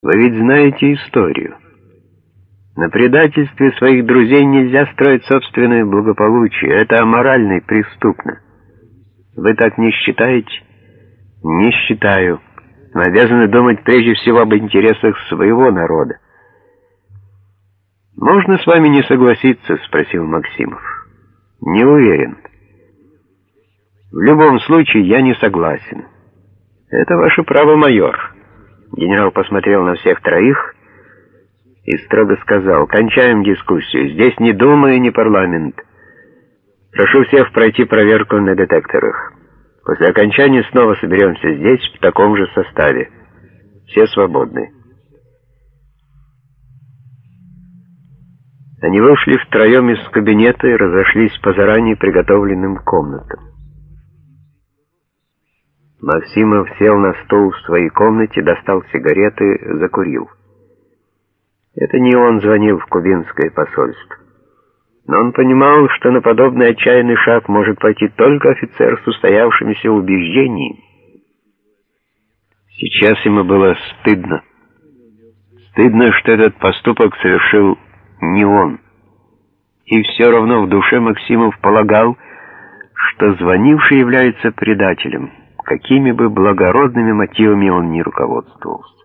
Вы ведь знаете историю. На предательстве своих друзей нельзя строить собственное благополучие. Это аморально и преступно. Вы так не считаете? Не считаю. Мы обязаны думать прежде всего об интересах своего народа. «Можно с вами не согласиться?» — спросил Максимов. «Не уверен. В любом случае я не согласен. Это ваше право, майор». Генерал посмотрел на всех троих и строго сказал, «Кончаем дискуссию. Здесь ни Дума и ни парламент. Прошу всех пройти проверку на детекторах. После окончания снова соберемся здесь в таком же составе. Все свободны». Они вышли втроем из кабинета и разошлись по заранее приготовленным комнатам. Максимов сел на стул в своей комнате, достал сигареты, закурил. Это не он звонил в кубинское посольство. Но он понимал, что на подобный отчаянный шаг может пойти только офицер с устоявшимися убеждениями. Сейчас ему было стыдно. Стыдно, что этот поступок совершил не он. И все равно в душе Максимов полагал, что звонивший является предателем какими бы благородными мотивами он ни руководствовался.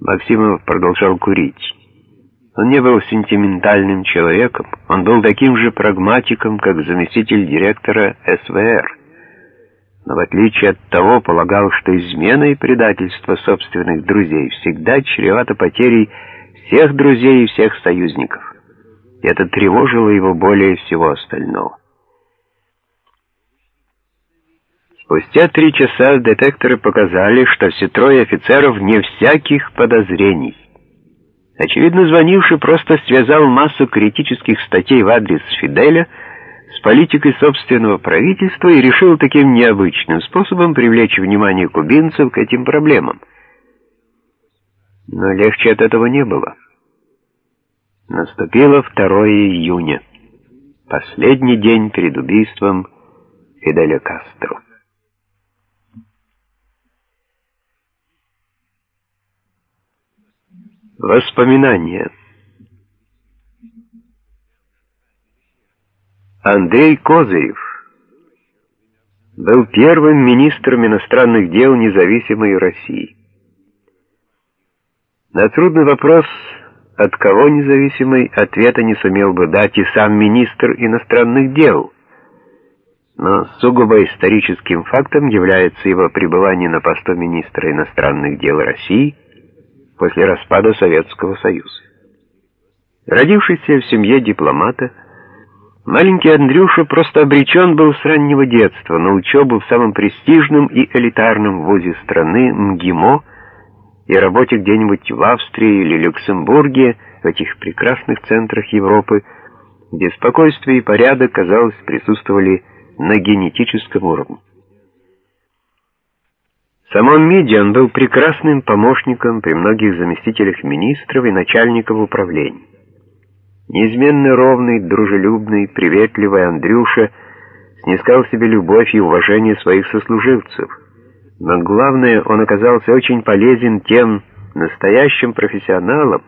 Максимов продолжал курить. Он не был сентиментальным человеком, он был таким же прагматиком, как заместитель директора СВР. Но в отличие от того, полагал, что измена и предательство собственных друзей всегда чревато потерей всех друзей и всех союзников. Это тревожило его более всего остального. Спустя три часа детекторы показали, что все трое офицеров не всяких подозрений. Очевидно, звонивший просто связал массу критических статей в адрес Фиделя с политикой собственного правительства и решил таким необычным способом привлечь внимание кубинцев к этим проблемам. Но легче от этого не было. Наступило 2 июня, последний день перед убийством Фиделя Кастро. Воспоминания. Андрей Козырев был первым министром иностранных дел независимой России. На трудный вопрос, от кого независимый, ответа не сумел бы дать и сам министр иностранных дел. Но сугубо историческим фактом является его пребывание на посту министра иностранных дел России – после распада Советского Союза. Родившийся в семье дипломата, маленький Андрюша просто обречен был с раннего детства на учебу в самом престижном и элитарном вузе страны МГИМО и работе где-нибудь в Австрии или Люксембурге, в этих прекрасных центрах Европы, где спокойствие и порядок, казалось, присутствовали на генетическом уровне. Самом МИДе он был прекрасным помощником при многих заместителях министров и начальников управлений. Неизменно ровный, дружелюбный, приветливый Андрюша снискал себе любовь и уважение своих сослуживцев. Но главное, он оказался очень полезен тем настоящим профессионалам,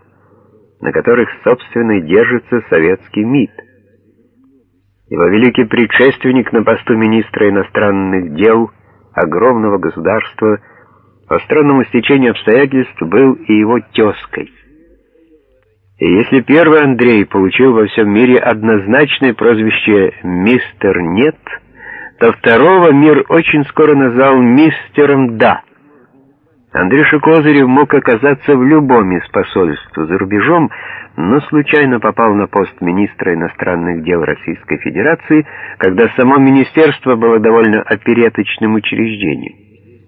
на которых, собственно, держится советский МИД. Его великий предшественник на посту министра иностранных дел – огромного государства, по странному стечению обстоятельств был и его тезкой. И если первый Андрей получил во всем мире однозначное прозвище «Мистер Нет», то второго мир очень скоро назвал «Мистером Да». Андрюша Козырев мог оказаться в любом из посольств за рубежом, но случайно попал на пост министра иностранных дел Российской Федерации, когда само министерство было довольно опереточным учреждением.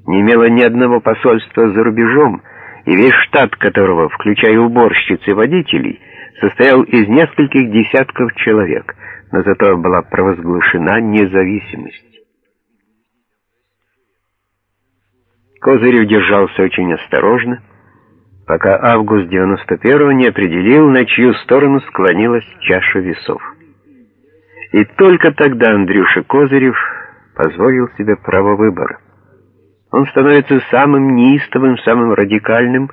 Не имело ни одного посольства за рубежом, и весь штат которого, включая уборщиц и водителей, состоял из нескольких десятков человек, но зато была провозглашена независимость. Козырев держался очень осторожно, пока август 91-го не определил, на чью сторону склонилась чаша весов. И только тогда Андрюша Козырев позволил себе право выбора. Он становится самым неистовым, самым радикальным,